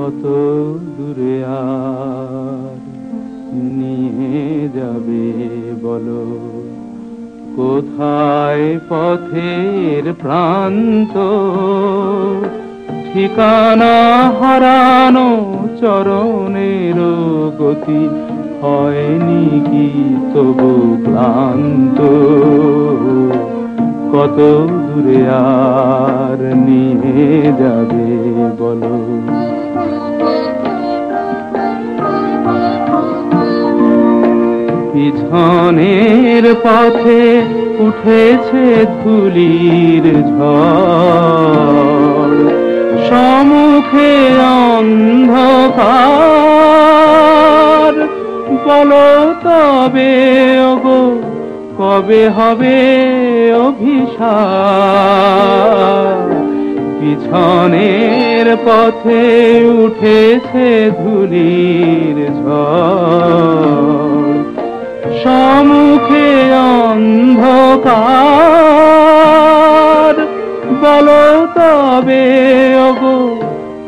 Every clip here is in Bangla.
কত দূরে আর নিয়ে যাবে বলো? কোথায় পথের প্রান্ত? ঠিকানা হারানো চরণের গতি হয়নি কি তবু ক্লান্ত? কত দূরে আর নিয়ে যাবে বলো? পিছনের পথে উঠেছে ধুলির ঝড়। সম্মুখে অন্ধকার। বলো তবে, ওগো, কবে হবে অভিশাপ? পিছনের পথে উঠেছে ধুলির ঝড়। সম্মুখে অন্ধকার। বলো তবে, ওগো,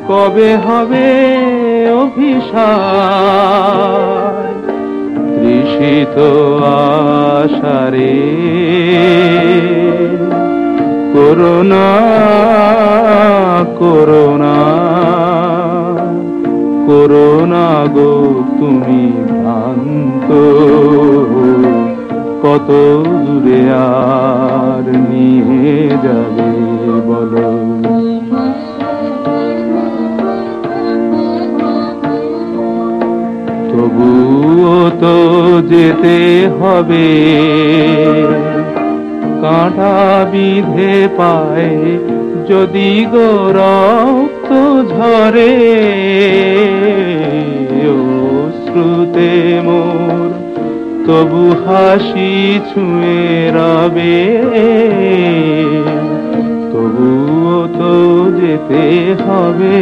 কবে হবে অভিশাপ? তৃষিত আশারে করোনা করোনা করোনা গো তুমি ভ্রান্ত কত দূরে আর নিয়ে যাবে বলো। তবুও তো যেতে হবে। কাঁটা বিধে পায় যদি গো রক্ত ঝরে ও শ্রুতে মোর তবু হাসি ছুঁয়ে রবে। তবুও তো যেতে হবে।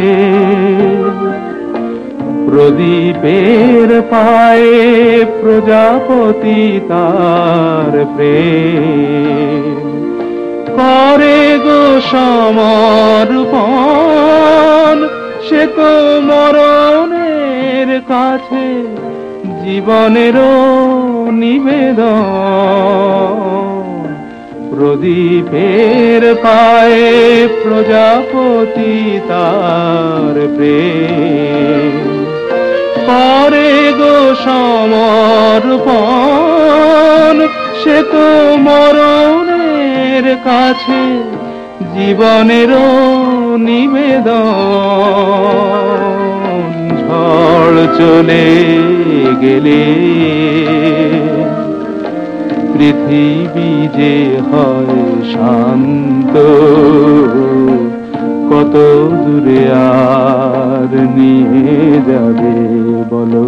প্রদীপের পায়ে প্রজাপতি তার প্রেম। করে গো সমর্পণ, সে তো মরণের কাছে জীবনেরও নিবেদন। প্রদীপের পায়ে প্রজাপতি তার প্রেম। করে গো সমর্পণ, সে তো মরণের কাছে জীবনেরও নিবেদন। ঝড় চলে গেলে পৃথিবী যে হয় শান্ত কত দূরে আর নিয়ে যাবে বলো?